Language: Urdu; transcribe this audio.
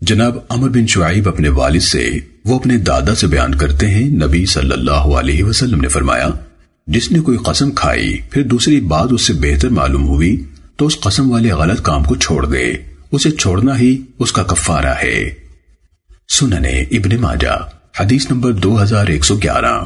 جناب عمر بن شعیب اپنے والد سے وہ اپنے دادا سے بیان کرتے ہیں، نبی صلی اللہ علیہ وسلم نے فرمایا، جس نے کوئی قسم کھائی، پھر دوسری بات اس سے بہتر معلوم ہوئی تو اس قسم والے غلط کام کو چھوڑ دے، اسے چھوڑنا ہی اس کا کفارہ ہے۔ سننے ابن ماجہ، حدیث نمبر دو ہزار ایک سو گیارہ۔